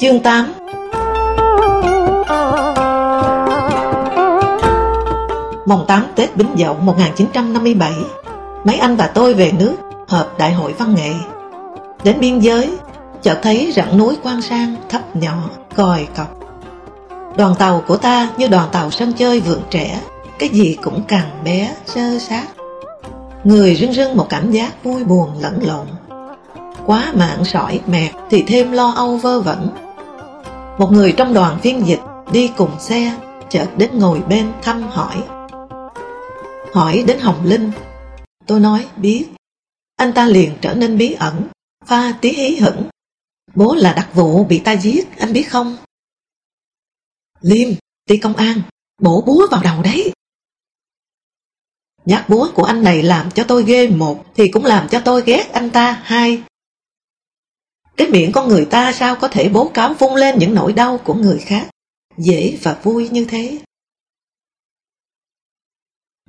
Chương 8 Mùng 8 Tết Bính Dậu 1957 Mấy anh và tôi về nước Họp đại hội văn nghệ. Đến biên giới, Chợt thấy rặng núi quan sang thấp nhỏ Còi cọc. Đoàn tàu của ta như đoàn tàu sân chơi vượng trẻ Cái gì cũng càng bé sơ sát. Người rưng rưng một cảm giác vui buồn lẫn lộn. Quá mạng sỏi mệt thì thêm lo âu vơ vẩn một người trong đoàn phiên dịch đi cùng xe, chợt đến ngồi bên thăm hỏi. Hỏi đến Hồng Linh. Tôi nói, biết. Anh ta liền trở nên bí ẩn, pha tí hí hửng. Bố là đặc vụ bị ta giết, anh biết không? Liêm, đi công an. Bổ búa vào đầu đấy. Nhát búa của anh này làm cho tôi ghê một, thì cũng làm cho tôi ghét anh ta, hai cái miệng con người ta sao có thể bố cáo vung lên những nỗi đau của người khác, dễ và vui như thế.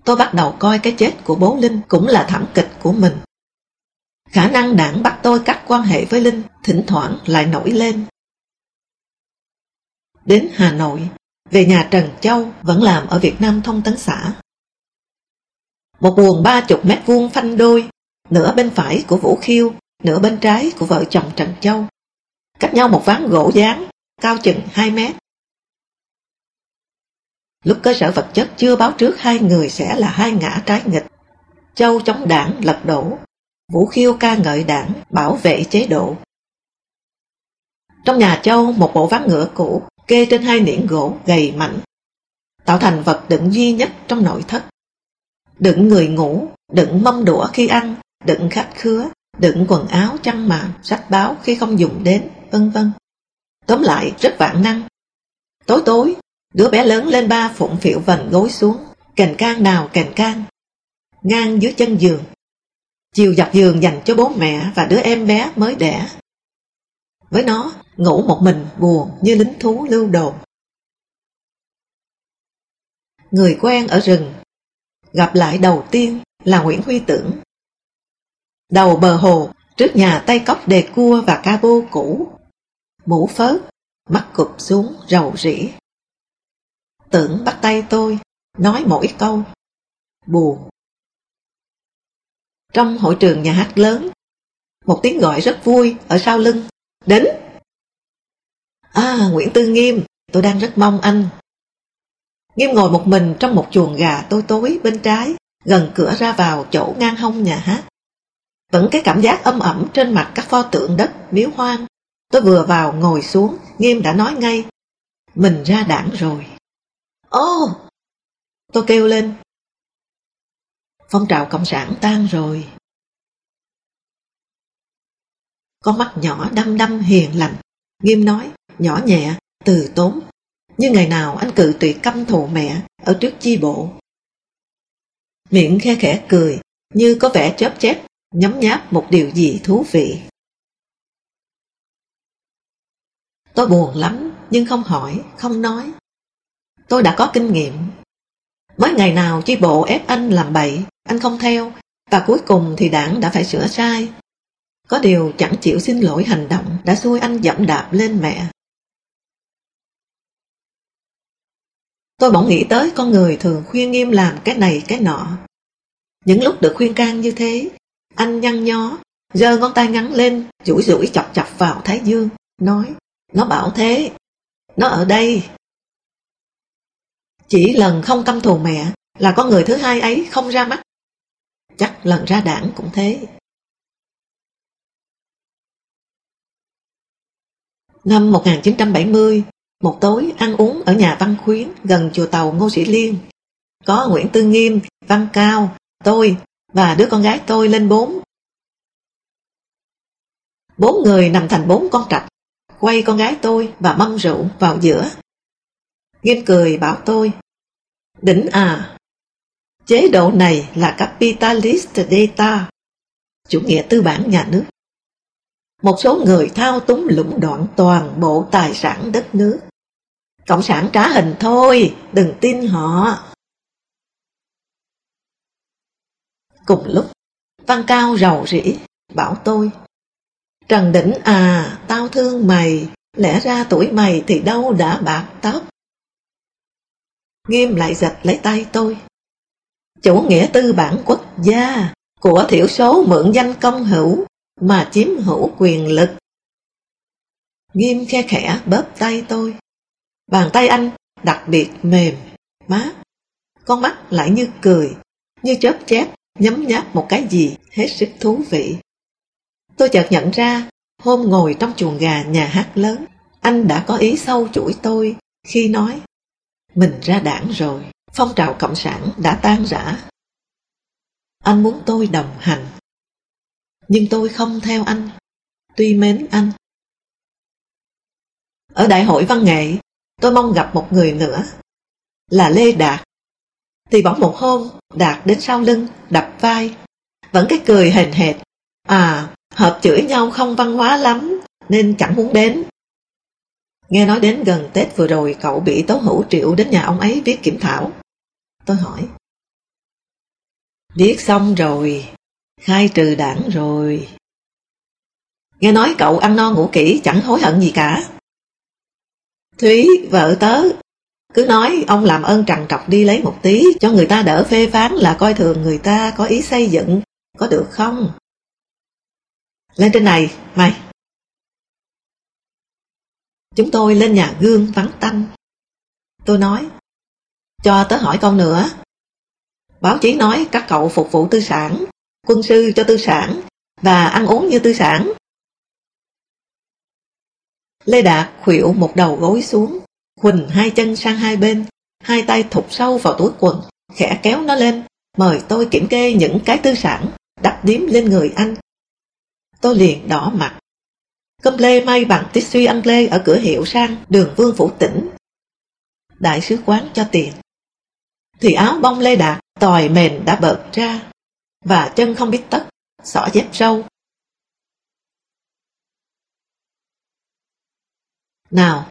Tôi bắt đầu coi cái chết của bố Linh cũng là thảm kịch của mình. Khả năng đảng bắt tôi cắt quan hệ với Linh thỉnh thoảng lại nổi lên. Đến Hà Nội, về nhà Trần Châu vẫn làm ở Việt Nam Thông tấn xã. Một buồng ba chục mét vuông phanh đôi, nửa bên phải của Vũ Khiêu nửa bên trái của vợ chồng Trần Châu, cách nhau một ván gỗ dán, cao chừng 2 mét. Lúc cơ sở vật chất chưa báo trước hai người sẽ là hai ngã trái nghịch. Châu chống đảng lật đổ, Vũ Khiêu ca ngợi đảng, bảo vệ chế độ. Trong nhà Châu một bộ ván ngựa cũ kê trên hai niễn gỗ gầy mạnh, tạo thành vật đựng duy nhất trong nội thất. Đựng người ngủ, đựng mâm đũa khi ăn, đựng khách khứa, đựng quần áo chăn màn, sách báo khi không dùng đến, vân vân. Tóm lại rất vạn năng. Tối tối, đứa bé lớn lên ba phụng phịu vần gối xuống, cành can nào cành can, ngang dưới chân giường. Chiều dọc giường dành cho bố mẹ và đứa em bé mới đẻ. Với nó, ngủ một mình buồn như lính thú lưu đồn. Người quen ở rừng Gặp lại đầu tiên là Nguyễn Huy Tưởng Đầu bờ hồ, trước nhà tay cốc đề cua và ca bô cũ. Mũ phớt, mắt cụp xuống rầu rĩ. Tưởng bắt tay tôi, nói mỗi câu. Buồn. Trong hội trường nhà hát lớn, một tiếng gọi rất vui ở sau lưng. Đến! À, Nguyễn Tư Nghiêm, tôi đang rất mong anh. Nghiêm ngồi một mình trong một chuồng gà tối tối bên trái, gần cửa ra vào chỗ ngang hông nhà hát. Vẫn cái cảm giác âm ẩm trên mặt các pho tượng đất miếu hoang. Tôi vừa vào ngồi xuống, Nghiêm đã nói ngay. Mình ra đảng rồi. Ô! Oh! Tôi kêu lên. Phong trào Cộng sản tan rồi. Con mắt nhỏ đăm đăm hiền lành. Nghiêm nói, nhỏ nhẹ, từ tốn. Như ngày nào anh cự tuyệt căm thù mẹ ở trước chi bộ. Miệng khe khẽ cười, như có vẻ chớp chép nhấm nháp một điều gì thú vị. Tôi buồn lắm, nhưng không hỏi, không nói. Tôi đã có kinh nghiệm. Mới ngày nào chi bộ ép anh làm bậy, anh không theo, và cuối cùng thì đảng đã phải sửa sai. Có điều chẳng chịu xin lỗi hành động đã xui anh dẫm đạp lên mẹ. Tôi bỗng nghĩ tới con người thường khuyên nghiêm làm cái này cái nọ. Những lúc được khuyên can như thế, anh nhăn nhó, giơ ngón tay ngắn lên, duỗi duỗi chọc chọc vào Thái Dương, nói, nó bảo thế, nó ở đây. Chỉ lần không căm thù mẹ là con người thứ hai ấy không ra mắt. Chắc lần ra đảng cũng thế. Năm 1970, một tối ăn uống ở nhà Văn Khuyến gần chùa Tàu Ngô Sĩ Liên. Có Nguyễn Tư Nghiêm, Văn Cao, tôi và đứa con gái tôi lên bốn. Bốn người nằm thành bốn con trạch, quay con gái tôi và mâm rượu vào giữa. Nghiêm cười bảo tôi, đỉnh à, chế độ này là capitalist data, chủ nghĩa tư bản nhà nước. Một số người thao túng lũng đoạn toàn bộ tài sản đất nước. Cộng sản trá hình thôi, đừng tin họ. Cùng lúc, Văn Cao rầu rĩ, bảo tôi. Trần Đỉnh à, tao thương mày, lẽ ra tuổi mày thì đâu đã bạc tóc. Nghiêm lại giật lấy tay tôi. Chủ nghĩa tư bản quốc gia của thiểu số mượn danh công hữu mà chiếm hữu quyền lực. Nghiêm khe khẽ bóp tay tôi. Bàn tay anh đặc biệt mềm, mát. Con mắt lại như cười, như chớp chép, nhấm nháp một cái gì hết sức thú vị. Tôi chợt nhận ra, hôm ngồi trong chuồng gà nhà hát lớn, anh đã có ý sâu chuỗi tôi khi nói mình ra đảng rồi, phong trào cộng sản đã tan rã. Anh muốn tôi đồng hành, nhưng tôi không theo anh, tuy mến anh. Ở Đại hội Văn nghệ, tôi mong gặp một người nữa, là Lê Đạt. Thì bỗng một hôm, Đạt đến sau lưng, đập vai, vẫn cái cười hền hệt. À, hợp chửi nhau không văn hóa lắm, nên chẳng muốn đến. Nghe nói đến gần Tết vừa rồi cậu bị Tố Hữu Triệu đến nhà ông ấy viết kiểm thảo. Tôi hỏi. Viết xong rồi, khai trừ đảng rồi. Nghe nói cậu ăn no ngủ kỹ chẳng hối hận gì cả. Thúy, vợ tớ, cứ nói ông làm ơn trằn trọc đi lấy một tí cho người ta đỡ phê phán là coi thường người ta có ý xây dựng, có được không? Lên trên này, mày. Chúng tôi lên nhà gương vắng tanh. Tôi nói, cho tớ hỏi câu nữa. Báo chí nói các cậu phục vụ tư sản, quân sư cho tư sản và ăn uống như tư sản. Lê Đạt khuỵu một đầu gối xuống, Huỳnh hai chân sang hai bên, hai tay thụt sâu vào túi quần, khẽ kéo nó lên, mời tôi kiểm kê những cái tư sản, đắp điếm lên người anh. Tôi liền đỏ mặt, Cơm lê may bằng tissue ăn lê ở cửa hiệu sang đường Vương Phủ Tỉnh. Đại sứ quán cho tiền. Thì áo bông lê đạt tòi mềm đã bợt ra và chân không biết tất, xỏ dép sâu. Nào,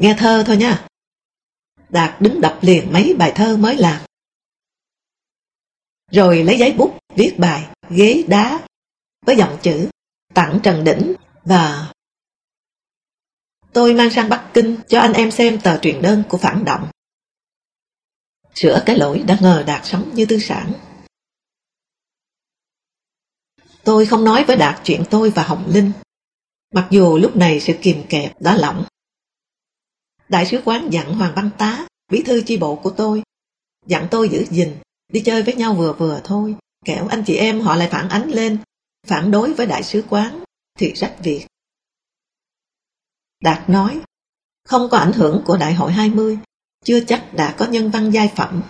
nghe thơ thôi nha. Đạt đứng đọc liền mấy bài thơ mới làm. Rồi lấy giấy bút viết bài ghế đá với dòng chữ tặng Trần Đỉnh và tôi mang sang Bắc Kinh cho anh em xem tờ truyền đơn của phản động. Sửa cái lỗi đã ngờ Đạt sống như tư sản. Tôi không nói với Đạt chuyện tôi và Hồng Linh, mặc dù lúc này sự kìm kẹp đã lỏng. Đại sứ quán dặn Hoàng Văn Tá, bí thư chi bộ của tôi, dặn tôi giữ gìn, đi chơi với nhau vừa vừa thôi, kẻo anh chị em họ lại phản ánh lên, phản đối với đại sứ quán thì rách việc. Đạt nói, không có ảnh hưởng của Đại hội 20, chưa chắc đã có nhân văn giai phẩm.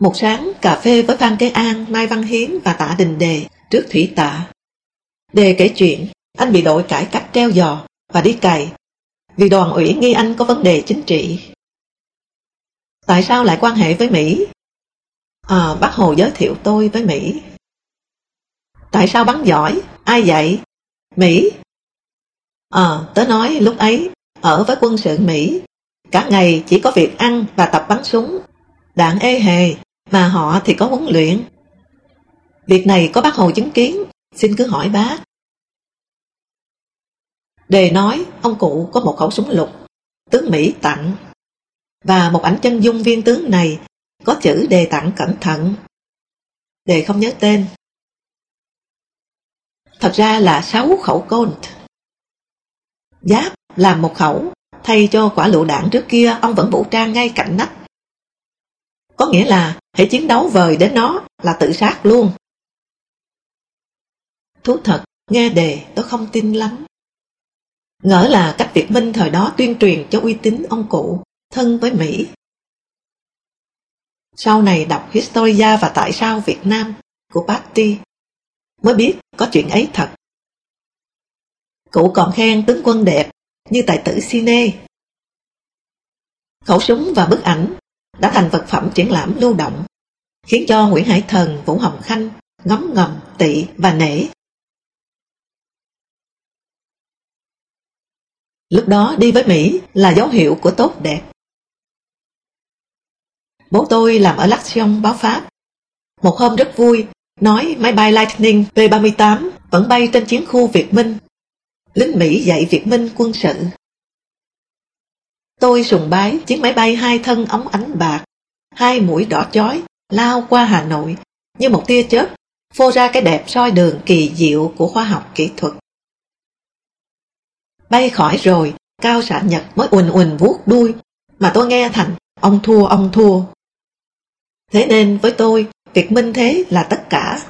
Một sáng cà phê với Phan Kế An, Mai Văn Hiến và Tạ Đình Đề trước thủy tạ. Đề kể chuyện anh bị đội cải cách treo giò và đi cày vì đoàn ủy nghi anh có vấn đề chính trị. Tại sao lại quan hệ với Mỹ? À, bác Hồ giới thiệu tôi với Mỹ. Tại sao bắn giỏi? Ai dạy? Mỹ. À, tớ nói lúc ấy, ở với quân sự Mỹ, cả ngày chỉ có việc ăn và tập bắn súng. Đạn ê hề, mà họ thì có huấn luyện. Việc này có bác Hồ chứng kiến, xin cứ hỏi bác. Đề nói ông cụ có một khẩu súng lục, tướng Mỹ tặng, và một ảnh chân dung viên tướng này có chữ đề tặng cẩn thận. Đề không nhớ tên. Thật ra là sáu khẩu Colt Giáp làm một khẩu, thay cho quả lựu đạn trước kia ông vẫn vũ trang ngay cạnh nách. Có nghĩa là hãy chiến đấu vời đến nó là tự sát luôn. Thú thật, nghe đề tôi không tin lắm. Ngỡ là cách Việt Minh thời đó tuyên truyền cho uy tín ông cụ, thân với Mỹ Sau này đọc Historia và Tại sao Việt Nam của Patty mới biết có chuyện ấy thật. Cụ còn khen tướng quân đẹp như tài tử Cine. Khẩu súng và bức ảnh đã thành vật phẩm triển lãm lưu động, khiến cho Nguyễn Hải Thần, Vũ Hồng Khanh ngấm ngầm, tị và nể. Lúc đó đi với Mỹ là dấu hiệu của tốt đẹp. Bố tôi làm ở L'action báo Pháp. Một hôm rất vui, nói máy bay Lightning V-38 vẫn bay trên chiến khu Việt Minh. Lính Mỹ dạy Việt Minh quân sự. Tôi sùng bái chiếc máy bay hai thân ống ánh bạc, hai mũi đỏ chói lao qua Hà Nội như một tia chớp phô ra cái đẹp soi đường kỳ diệu của khoa học kỹ thuật. Bay khỏi rồi, Cao xạ Nhật mới ùn ùn vuốt đuôi, mà tôi nghe thành ông thua ông thua. Thế nên với tôi, việc minh thế là tất cả.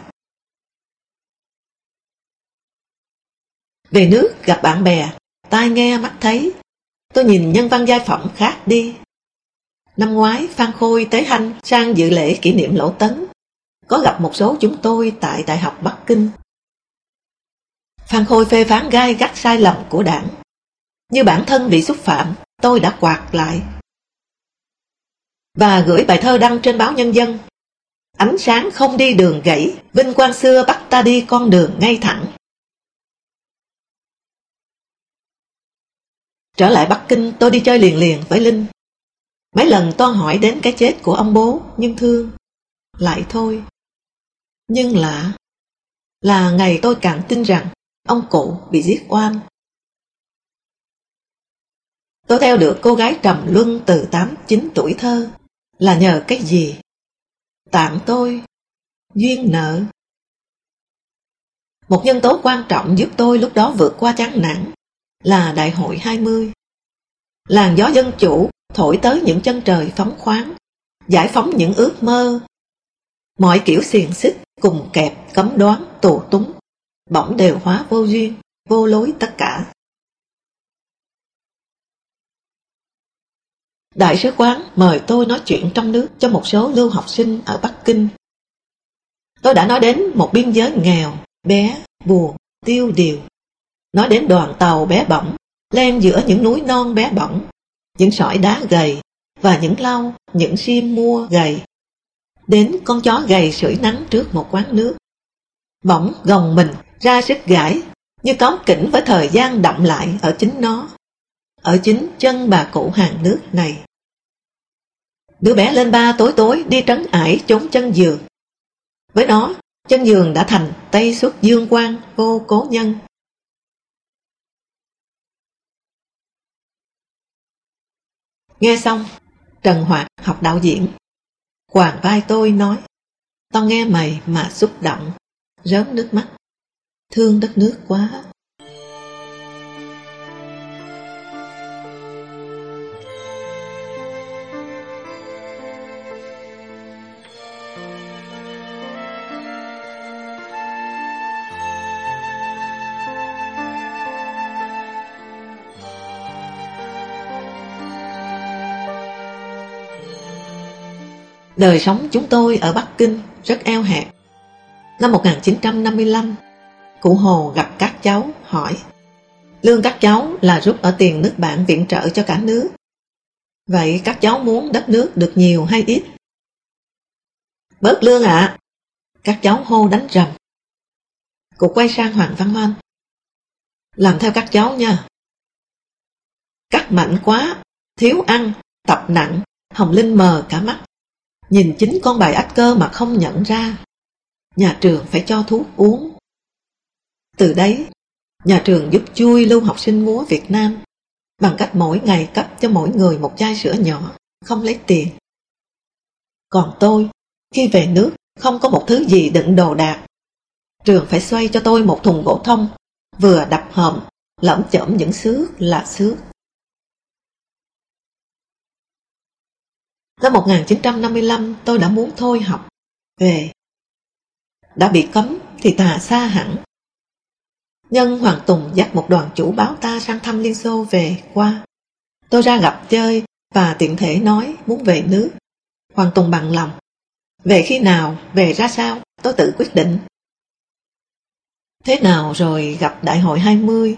Về nước gặp bạn bè, tai nghe mắt thấy, tôi nhìn nhân văn giai phẩm khác đi. Năm ngoái Phan Khôi tới Hanh sang dự lễ kỷ niệm lỗ tấn, có gặp một số chúng tôi tại Đại học Bắc Kinh. Phan Khôi phê phán gai gắt sai lầm của đảng. Như bản thân bị xúc phạm, tôi đã quạt lại. Và gửi bài thơ đăng trên báo Nhân dân. Ánh sáng không đi đường gãy, vinh quang xưa bắt ta đi con đường ngay thẳng. Trở lại Bắc Kinh tôi đi chơi liền liền với Linh. Mấy lần toan hỏi đến cái chết của ông bố, nhưng thương. Lại thôi. Nhưng lạ, là ngày tôi càng tin rằng ông cụ bị giết oan. Tôi theo được cô gái trầm luân từ 8-9 tuổi thơ là nhờ cái gì? Tạng tôi, duyên nợ. Một nhân tố quan trọng giúp tôi lúc đó vượt qua chán nản là Đại hội 20. Làn gió dân chủ thổi tới những chân trời phóng khoáng, giải phóng những ước mơ. Mọi kiểu xiềng xích cùng kẹp, cấm đoán, tù túng, bỗng đều hóa vô duyên, vô lối tất cả. Đại sứ quán mời tôi nói chuyện trong nước cho một số lưu học sinh ở Bắc Kinh. Tôi đã nói đến một biên giới nghèo, bé, buồn, tiêu điều. Nói đến đoàn tàu bé bỏng, len giữa những núi non bé bỏng, những sỏi đá gầy và những lau, những sim mua gầy đến con chó gầy sưởi nắng trước một quán nước. Bỗng gồng mình ra sức gãi như có kỉnh với thời gian đậm lại ở chính nó, ở chính chân bà cụ hàng nước này. Đứa bé lên ba tối tối đi trấn ải trốn chân giường. Với nó, chân giường đã thành tây xuất dương quang vô cố nhân. Nghe xong, Trần Hoạt học đạo diễn Quàng vai tôi nói, tao nghe mày mà xúc động, rớm nước mắt, thương đất nước quá. Đời sống chúng tôi ở Bắc Kinh rất eo hẹp. Năm 1955, cụ Hồ gặp các cháu hỏi Lương các cháu là rút ở tiền nước bạn viện trợ cho cả nước. Vậy các cháu muốn đất nước được nhiều hay ít? Bớt lương ạ! Các cháu hô đánh rầm. Cụ quay sang Hoàng Văn Hoan. Làm theo các cháu nha. Cắt mạnh quá, thiếu ăn, tập nặng, Hồng Linh mờ cả mắt. Nhìn chính con bài ách cơ mà không nhận ra. Nhà trường phải cho thuốc uống. Từ đấy, nhà trường giúp chui lưu học sinh múa Việt Nam bằng cách mỗi ngày cấp cho mỗi người một chai sữa nhỏ, không lấy tiền. Còn tôi, khi về nước, không có một thứ gì đựng đồ đạc. Trường phải xoay cho tôi một thùng gỗ thông, vừa đập hòm, lẫm chởm những xước là xước. Năm 1955 tôi đã muốn thôi học, về. Đã bị cấm thì tà xa hẳn. Nhân Hoàng Tùng dắt một đoàn chủ báo ta sang thăm Liên Xô về qua. Tôi ra gặp chơi và tiện thể nói muốn về nước. Hoàng Tùng bằng lòng. Về khi nào, về ra sao, tôi tự quyết định. Thế nào rồi gặp Đại hội 20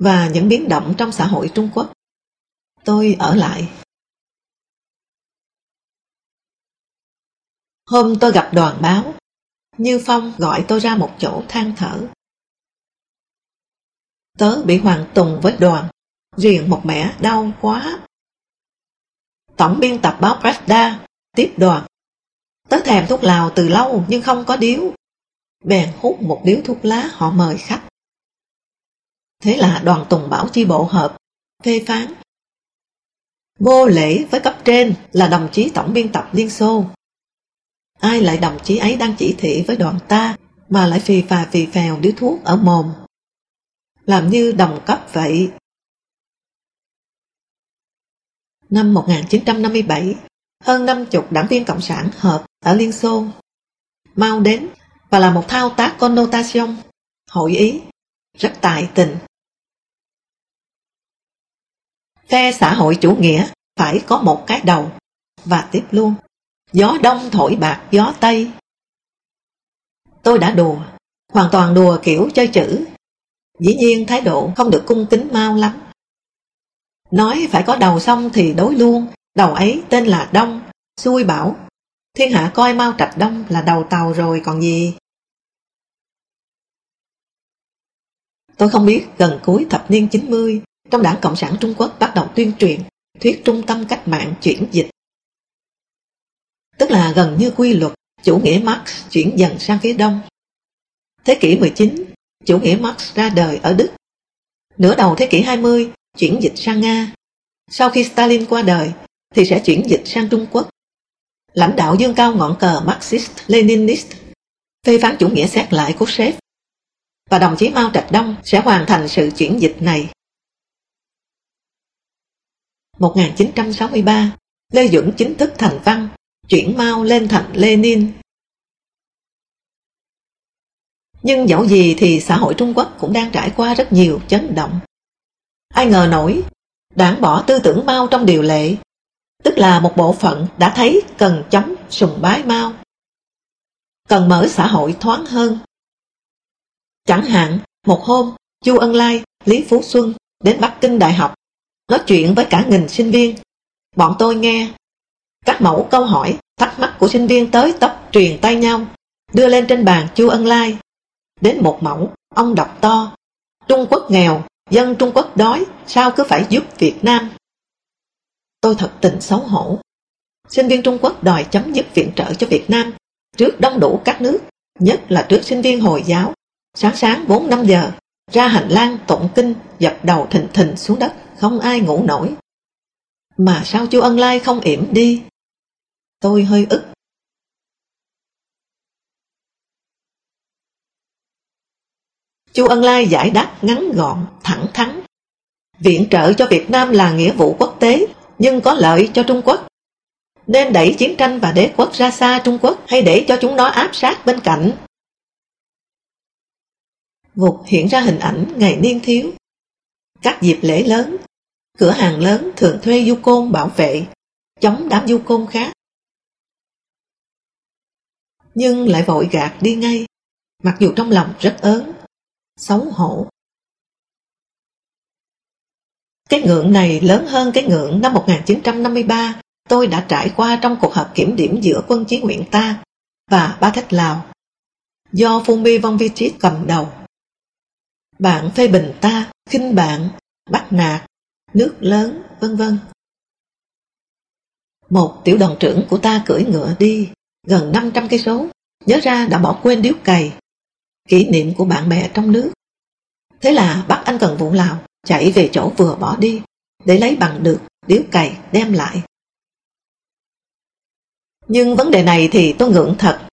và những biến động trong xã hội Trung Quốc? Tôi ở lại. Hôm tôi gặp đoàn báo, Như Phong gọi tôi ra một chỗ than thở. Tớ bị Hoàng Tùng với đoàn, riêng một mẻ đau quá. Tổng biên tập báo Pravda tiếp đoàn. Tớ thèm thuốc lào từ lâu nhưng không có điếu. Bèn hút một điếu thuốc lá họ mời khách. Thế là đoàn Tùng Bảo chi bộ hợp phê phán. Vô lễ với cấp trên là đồng chí tổng biên tập Liên Xô. Ai lại đồng chí ấy đang chỉ thị với đoàn ta mà lại phì phà phì phèo điếu thuốc ở mồm. Làm như đồng cấp vậy. Năm 1957, hơn năm chục đảng viên Cộng sản họp ở Liên Xô. Mau đến và là một thao tác connotation, hội ý, rất tài tình. Phe xã hội chủ nghĩa phải có một cái đầu và tiếp luôn. Gió đông thổi bạc gió tây. Tôi đã đùa, hoàn toàn đùa kiểu chơi chữ. Dĩ nhiên thái độ không được cung kính mau lắm. Nói phải có đầu xong thì đối luôn, đầu ấy tên là Đông, xui bảo. Thiên hạ coi mau Trạch Đông là đầu tàu rồi còn gì. Tôi không biết gần cuối thập niên 90, trong đảng Cộng sản Trung Quốc bắt đầu tuyên truyền thuyết trung tâm cách mạng chuyển dịch. Tức là gần như quy luật chủ nghĩa Marx chuyển dần sang phía đông. Thế kỷ 19, chủ nghĩa Marx ra đời ở Đức. Nửa đầu thế kỷ 20, chuyển dịch sang Nga. Sau khi Stalin qua đời, thì sẽ chuyển dịch sang Trung Quốc. Lãnh đạo dương cao ngọn cờ Marxist-Leninist, phê phán chủ nghĩa xét lại của sếp. Và đồng chí Mao Trạch Đông sẽ hoàn thành sự chuyển dịch này. 1963, Lê Duẩn chính thức thành văn, chuyển Mao lên thành Lenin. Nhưng dẫu gì thì xã hội Trung Quốc cũng đang trải qua rất nhiều chấn động. Ai ngờ nổi, đảng bỏ tư tưởng Mao trong điều lệ, tức là một bộ phận đã thấy cần chống sùng bái Mao. Cần mở xã hội thoáng hơn. Chẳng hạn, một hôm, Chu Ân Lai, Lý Phú Xuân đến Bắc Kinh Đại học nói chuyện với cả nghìn sinh viên. Bọn tôi nghe các mẫu câu hỏi, thắc mắc của sinh viên tới tấp truyền tay nhau, đưa lên trên bàn Chu Ân Lai. Đến một mẫu, ông đọc to, Trung Quốc nghèo, dân Trung Quốc đói, sao cứ phải giúp Việt Nam? Tôi thật tình xấu hổ. Sinh viên Trung Quốc đòi chấm dứt viện trợ cho Việt Nam trước đông đủ các nước, nhất là trước sinh viên Hồi giáo. Sáng sáng 4-5 giờ, ra hành lang tụng kinh, dập đầu thình thình xuống đất, không ai ngủ nổi. Mà sao chú Ân Lai không yểm đi? Tôi hơi ức. Chu Ân Lai giải đáp ngắn gọn, thẳng thắn. Viện trợ cho Việt Nam là nghĩa vụ quốc tế, nhưng có lợi cho Trung Quốc. Nên đẩy chiến tranh và đế quốc ra xa Trung Quốc hay để cho chúng nó áp sát bên cạnh. Vụt hiện ra hình ảnh ngày niên thiếu. Các dịp lễ lớn, cửa hàng lớn thường thuê du côn bảo vệ, chống đám du côn khác. Nhưng lại vội gạt đi ngay, mặc dù trong lòng rất ớn, xấu hổ. Cái ngưỡng này lớn hơn cái ngưỡng năm 1953 tôi đã trải qua trong cuộc họp kiểm điểm giữa quân chí nguyện ta và ba thách Lào, do Phumi Vongvichit cầm đầu. Bạn phê bình ta, khinh bạn, bắt nạt, nước lớn, vân vân. Một tiểu đoàn trưởng của ta cưỡi ngựa đi gần 500 cây số, nhớ ra đã bỏ quên điếu cày, kỷ niệm của bạn bè trong nước. Thế là bắt anh cần Vũ lào, chạy về chỗ vừa bỏ đi, để lấy bằng được điếu cày đem lại. Nhưng vấn đề này thì tôi ngưỡng thật.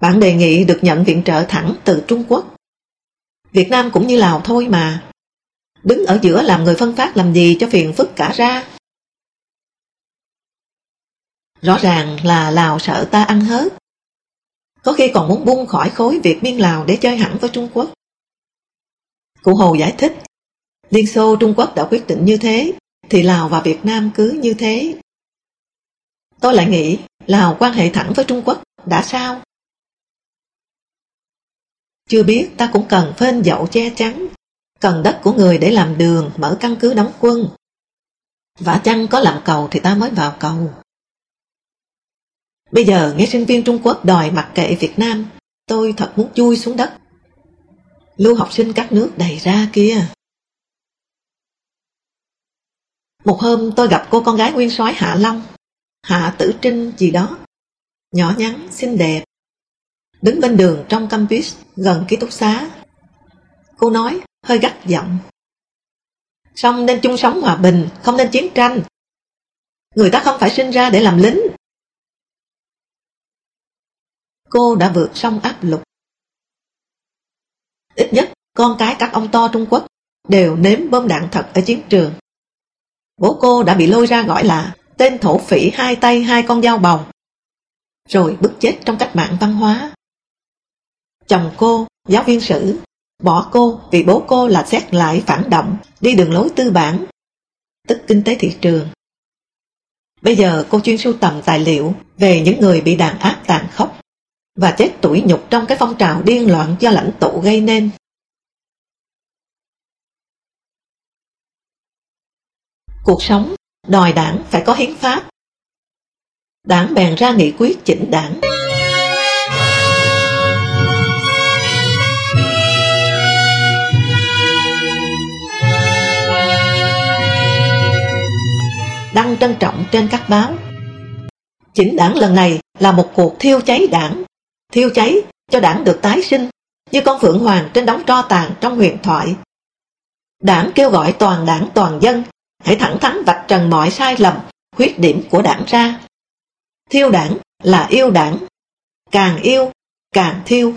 Bạn đề nghị được nhận viện trợ thẳng từ Trung Quốc. Việt Nam cũng như Lào thôi mà. Đứng ở giữa làm người phân phát làm gì cho phiền phức cả ra. Rõ ràng là Lào sợ ta ăn hết. Có khi còn muốn buông khỏi khối Việt Miên Lào để chơi hẳn với Trung Quốc. Cụ Hồ giải thích, Liên Xô Trung Quốc đã quyết định như thế, thì Lào và Việt Nam cứ như thế. tôi lại nghĩ Lào quan hệ thẳng với Trung Quốc đã sao? Chưa biết ta cũng cần phên dậu che chắn, cần đất của người để làm đường, mở căn cứ đóng quân. Vả chăng có làm cầu thì ta mới vào cầu. Bây giờ nghe sinh viên Trung Quốc đòi mặc kệ Việt Nam, tôi thật muốn chui xuống đất. Lưu học sinh các nước đầy ra kia. Một hôm tôi gặp cô con gái nguyên soái Hạ Long, Hạ Tử Trinh gì đó, nhỏ nhắn, xinh đẹp, đứng bên đường trong campus gần ký túc xá. Cô nói hơi gắt giọng. Xong nên chung sống hòa bình, không nên chiến tranh. Người ta không phải sinh ra để làm lính. Cô đã vượt xong áp lực. Ít nhất, con cái các ông to Trung Quốc đều nếm bom đạn thật ở chiến trường. Bố cô đã bị lôi ra gọi là tên thổ phỉ hai tay hai con dao bồng, rồi bức chết trong cách mạng văn hóa. Chồng cô, giáo viên sử, bỏ cô vì bố cô là xét lại phản động, đi đường lối tư bản, tức kinh tế thị trường. Bây giờ cô chuyên sưu tầm tài liệu về những người bị đàn áp tàn khốc và chết tủi nhục trong cái phong trào điên loạn do lãnh tụ gây nên. Cuộc sống đòi đảng phải có hiến pháp. Đảng bèn ra nghị quyết chỉnh đảng. Đăng trân trọng trên các báo. Chỉnh đảng lần này là một cuộc thiêu cháy đảng, thiêu cháy cho đảng được tái sinh như con phượng hoàng trên đống tro tàn trong huyền thoại. Đảng kêu gọi toàn đảng toàn dân hãy thẳng thắn vạch trần mọi sai lầm, khuyết điểm của đảng ra. Thiêu đảng là yêu đảng, càng yêu, càng thiêu.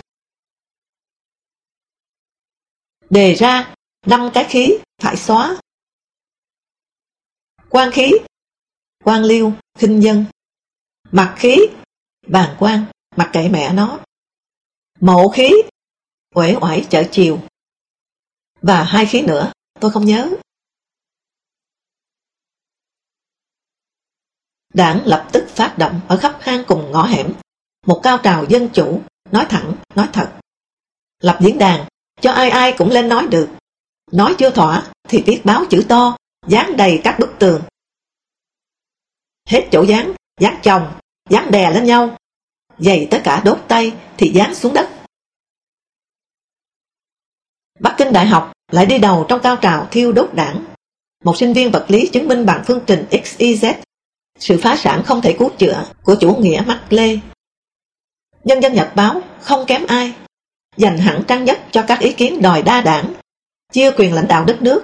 Đề ra năm cái khí phải xóa. Quan khí, quan liêu, khinh dân Mặt khí, bàn quan, mặc kệ mẹ nó. Mộ khí, uể oải chở chiều. Và hai khí nữa, tôi không nhớ. Đảng lập tức phát động ở khắp hang cùng ngõ hẻm, một cao trào dân chủ, nói thẳng, nói thật. Lập diễn đàn, cho ai ai cũng lên nói được. Nói chưa thỏa thì viết báo chữ to, dán đầy các bức tường. Hết chỗ dán, dán chồng, dán đè lên nhau giày tất cả đốt tay thì dán xuống đất. Bắc Kinh Đại học lại đi đầu trong cao trào thiêu đốt đảng. Một sinh viên vật lý chứng minh bằng phương trình XYZ sự phá sản không thể cứu chữa của chủ nghĩa Mắc Lê. Nhân dân Nhật báo không kém ai, dành hẳn trang nhất cho các ý kiến đòi đa đảng, chia quyền lãnh đạo đất nước,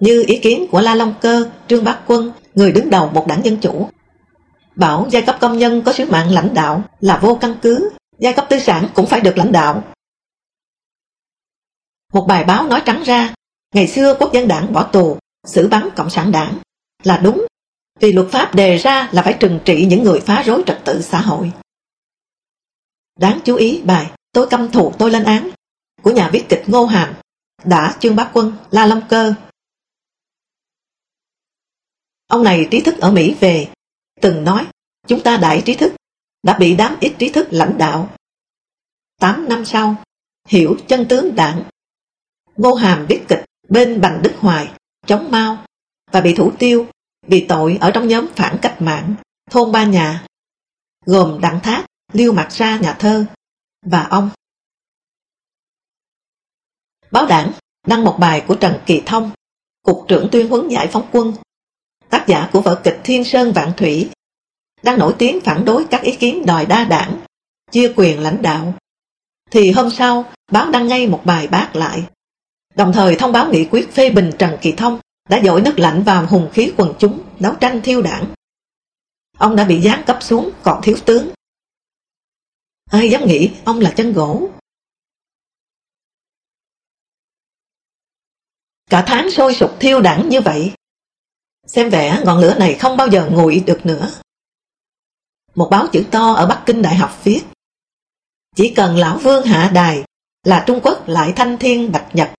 như ý kiến của La Long Cơ, Trương Bắc Quân, người đứng đầu một đảng Dân Chủ. Bảo giai cấp công nhân có sứ mạng lãnh đạo là vô căn cứ, giai cấp tư sản cũng phải được lãnh đạo. Một bài báo nói trắng ra, ngày xưa quốc dân đảng bỏ tù, xử bắn cộng sản đảng là đúng vì luật pháp đề ra là phải trừng trị những người phá rối trật tự xã hội. Đáng chú ý bài Tôi căm thù tôi lên án của nhà viết kịch Ngô Hàm đã Trương Bá Quân, La Long Cơ. Ông này trí thức ở Mỹ về, từng nói chúng ta đại trí thức đã bị đám ít trí thức lãnh đạo. Tám năm sau, hiểu chân tướng đảng. Ngô Hàm viết kịch bên Bành Đức Hoài, chống Mao và bị thủ tiêu vì tội ở trong nhóm phản cách mạng thôn Ba Nhà, gồm Đặng Thác, Liêu Mạc Sa nhà thơ và ông. Báo đảng đăng một bài của Trần Kỳ Thông, Cục trưởng tuyên huấn giải phóng quân, tác giả của vở kịch Thiên Sơn Vạn Thủy, đang nổi tiếng phản đối các ý kiến đòi đa đảng, chia quyền lãnh đạo. Thì hôm sau, báo đăng ngay một bài bác lại, đồng thời thông báo nghị quyết phê bình Trần Kỳ Thông đã dội nước lạnh vào hùng khí quần chúng đấu tranh thiêu đảng. Ông đã bị giáng cấp xuống còn thiếu tướng. Ai dám nghĩ ông là chân gỗ? Cả tháng sôi sục thiêu đảng như vậy. Xem vẻ, ngọn lửa này không bao giờ nguội được nữa. Một báo chữ to ở Bắc Kinh Đại học viết, Chỉ cần Lão Vương hạ đài là Trung Quốc lại thanh thiên bạch nhật.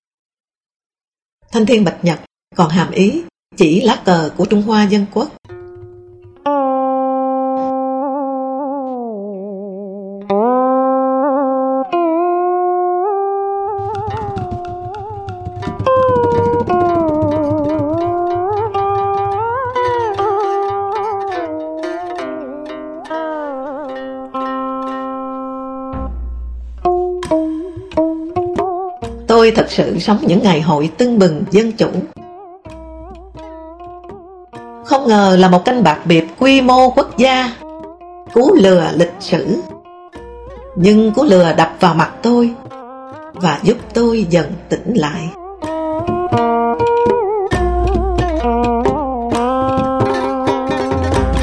Thanh thiên bạch nhật còn hàm ý chỉ lá cờ của Trung Hoa Dân Quốc. Tôi thật sự sống những ngày hội tưng bừng, dân chủ. Không ngờ là một canh bạc biệt quy mô quốc gia, Cú lừa lịch sử. Nhưng cú lừa đập vào mặt tôi Và giúp tôi dần tỉnh lại.